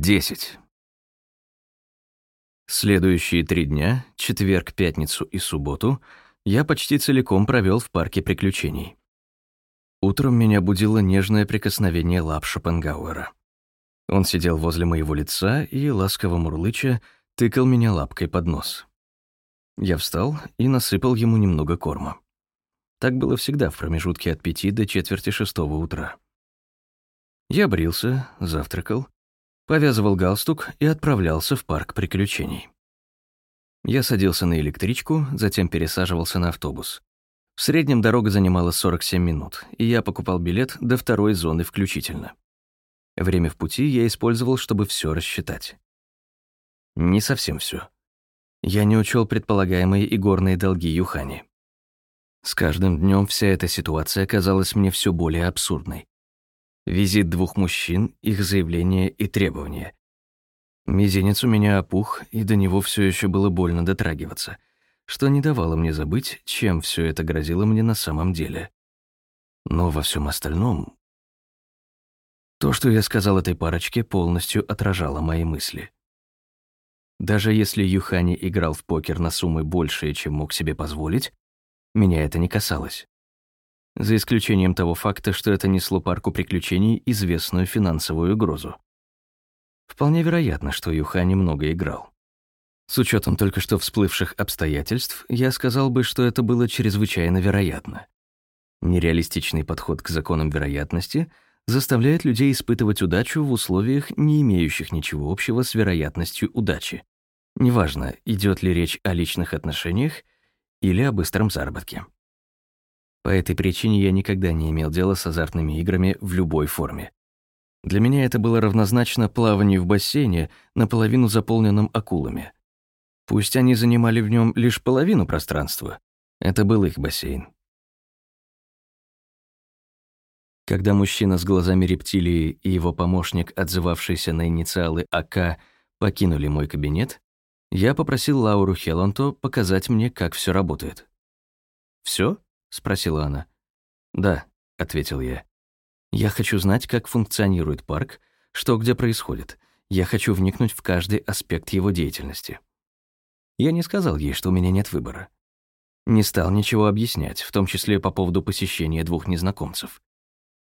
10. Следующие три дня, четверг, пятницу и субботу, я почти целиком провел в парке приключений. Утром меня будило нежное прикосновение лап Шопенгауэра. Он сидел возле моего лица и, ласково мурлыча, тыкал меня лапкой под нос. Я встал и насыпал ему немного корма. Так было всегда в промежутке от пяти до четверти шестого утра. Я брился, завтракал, повязывал галстук и отправлялся в парк приключений. Я садился на электричку, затем пересаживался на автобус. В среднем дорога занимала 47 минут, и я покупал билет до второй зоны включительно. Время в пути я использовал, чтобы все рассчитать. Не совсем все. Я не учел предполагаемые игорные долги Юхани. С каждым днем вся эта ситуация казалась мне все более абсурдной. Визит двух мужчин, их заявления и требования. Мизинец у меня опух, и до него все еще было больно дотрагиваться, что не давало мне забыть, чем все это грозило мне на самом деле. Но во всем остальном... То, что я сказал этой парочке, полностью отражало мои мысли. Даже если Юхани играл в покер на суммы большие, чем мог себе позволить, меня это не касалось за исключением того факта, что это несло парку приключений известную финансовую угрозу. Вполне вероятно, что Юха немного играл. С учетом только что всплывших обстоятельств, я сказал бы, что это было чрезвычайно вероятно. Нереалистичный подход к законам вероятности заставляет людей испытывать удачу в условиях, не имеющих ничего общего с вероятностью удачи. Неважно, идет ли речь о личных отношениях или о быстром заработке. По этой причине я никогда не имел дела с азартными играми в любой форме. Для меня это было равнозначно плаванию в бассейне, наполовину заполненном акулами. Пусть они занимали в нем лишь половину пространства, это был их бассейн. Когда мужчина с глазами рептилии и его помощник, отзывавшийся на инициалы АК, покинули мой кабинет, я попросил Лауру Хелланто показать мне, как все работает. Все? — спросила она. «Да», — ответил я. «Я хочу знать, как функционирует парк, что где происходит. Я хочу вникнуть в каждый аспект его деятельности». Я не сказал ей, что у меня нет выбора. Не стал ничего объяснять, в том числе по поводу посещения двух незнакомцев.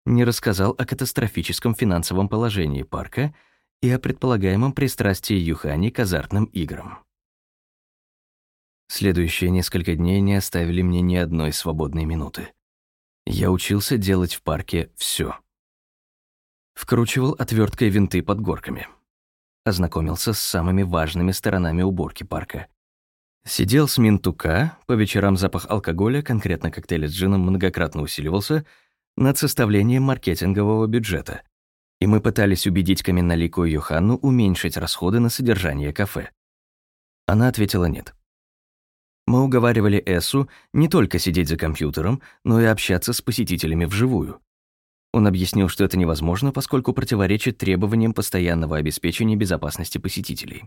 Не рассказал о катастрофическом финансовом положении парка и о предполагаемом пристрастии Юхани к азартным играм. Следующие несколько дней не оставили мне ни одной свободной минуты. Я учился делать в парке все. Вкручивал отверткой винты под горками. Ознакомился с самыми важными сторонами уборки парка. Сидел с Минтука, по вечерам запах алкоголя, конкретно коктейля с джином, многократно усиливался, над составлением маркетингового бюджета. И мы пытались убедить Каменноликую Йоханну уменьшить расходы на содержание кафе. Она ответила нет. Мы уговаривали Эссу не только сидеть за компьютером, но и общаться с посетителями вживую. Он объяснил, что это невозможно, поскольку противоречит требованиям постоянного обеспечения безопасности посетителей.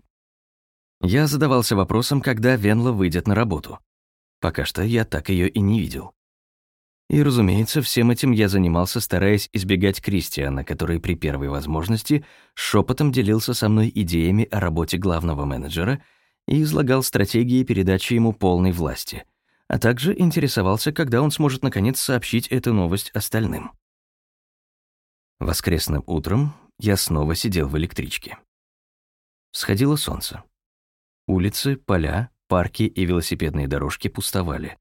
Я задавался вопросом, когда Венла выйдет на работу. Пока что я так ее и не видел. И, разумеется, всем этим я занимался, стараясь избегать Кристиана, который при первой возможности шепотом делился со мной идеями о работе главного менеджера — и излагал стратегии передачи ему полной власти, а также интересовался, когда он сможет наконец сообщить эту новость остальным. Воскресным утром я снова сидел в электричке. Сходило солнце. Улицы, поля, парки и велосипедные дорожки пустовали,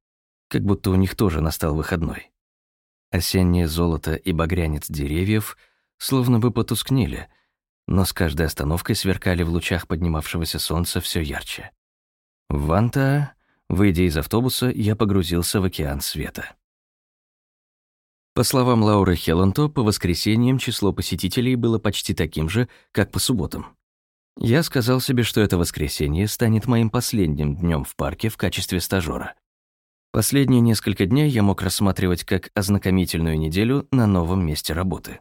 как будто у них тоже настал выходной. Осеннее золото и багрянец деревьев словно бы потускнели — но с каждой остановкой сверкали в лучах поднимавшегося солнца все ярче. В Ванта, выйдя из автобуса, я погрузился в океан света. По словам Лауры Хелланто, по воскресеньям число посетителей было почти таким же, как по субботам. Я сказал себе, что это воскресенье станет моим последним днем в парке в качестве стажера. Последние несколько дней я мог рассматривать как ознакомительную неделю на новом месте работы.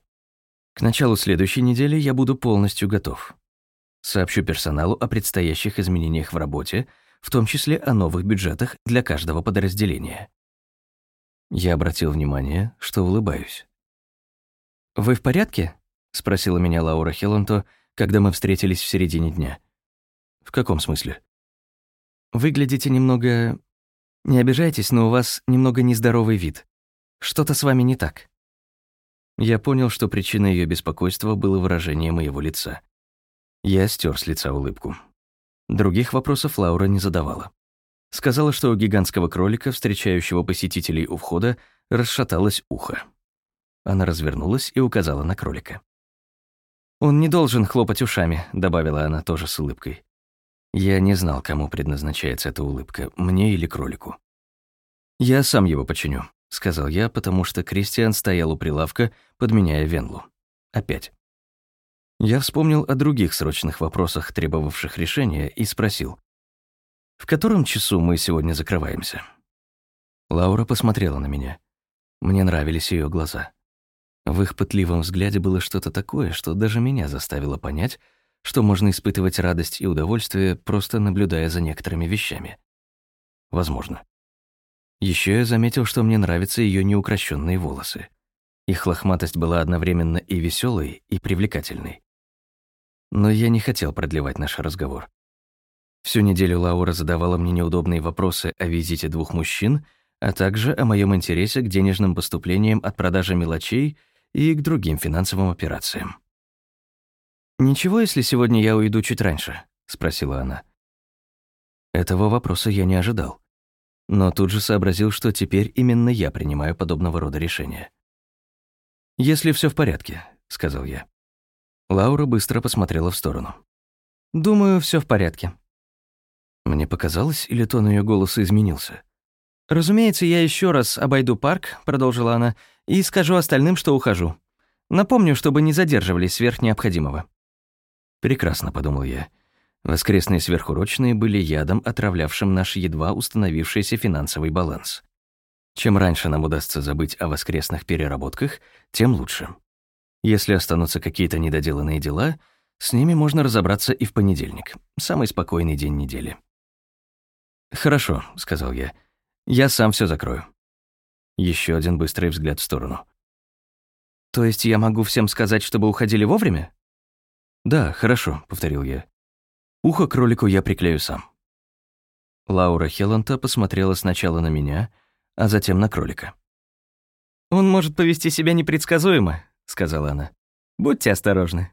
К началу следующей недели я буду полностью готов. Сообщу персоналу о предстоящих изменениях в работе, в том числе о новых бюджетах для каждого подразделения. Я обратил внимание, что улыбаюсь. «Вы в порядке?» — спросила меня Лаура Хелланто, когда мы встретились в середине дня. В каком смысле? Выглядите немного... Не обижайтесь, но у вас немного нездоровый вид. Что-то с вами не так. Я понял, что причиной ее беспокойства было выражение моего лица. Я стер с лица улыбку. Других вопросов Лаура не задавала. Сказала, что у гигантского кролика, встречающего посетителей у входа, расшаталось ухо. Она развернулась и указала на кролика. «Он не должен хлопать ушами», — добавила она тоже с улыбкой. Я не знал, кому предназначается эта улыбка, мне или кролику. «Я сам его починю», — сказал я, потому что Кристиан стоял у прилавка, подменяя Венлу. Опять. Я вспомнил о других срочных вопросах, требовавших решения, и спросил. «В котором часу мы сегодня закрываемся?» Лаура посмотрела на меня. Мне нравились ее глаза. В их пытливом взгляде было что-то такое, что даже меня заставило понять, что можно испытывать радость и удовольствие, просто наблюдая за некоторыми вещами. Возможно. Еще я заметил, что мне нравятся ее неукрощенные волосы. Их лохматость была одновременно и веселой, и привлекательной. Но я не хотел продлевать наш разговор. Всю неделю Лаура задавала мне неудобные вопросы о визите двух мужчин, а также о моем интересе к денежным поступлениям от продажи мелочей и к другим финансовым операциям. «Ничего, если сегодня я уйду чуть раньше?» — спросила она. Этого вопроса я не ожидал. Но тут же сообразил, что теперь именно я принимаю подобного рода решения. «Если все в порядке», — сказал я. Лаура быстро посмотрела в сторону. «Думаю, все в порядке». Мне показалось, или тон ее голоса изменился. «Разумеется, я еще раз обойду парк», — продолжила она, «и скажу остальным, что ухожу. Напомню, чтобы не задерживались сверх необходимого». «Прекрасно», — подумал я. Воскресные сверхурочные были ядом, отравлявшим наш едва установившийся финансовый баланс. Чем раньше нам удастся забыть о воскресных переработках, тем лучше. Если останутся какие-то недоделанные дела, с ними можно разобраться и в понедельник, самый спокойный день недели. «Хорошо», — сказал я. «Я сам все закрою». Еще один быстрый взгляд в сторону. «То есть я могу всем сказать, чтобы уходили вовремя?» «Да, хорошо», — повторил я. «Ухо кролику я приклею сам». Лаура Хелланта посмотрела сначала на меня, а затем на кролика. «Он может повести себя непредсказуемо», — сказала она. «Будьте осторожны».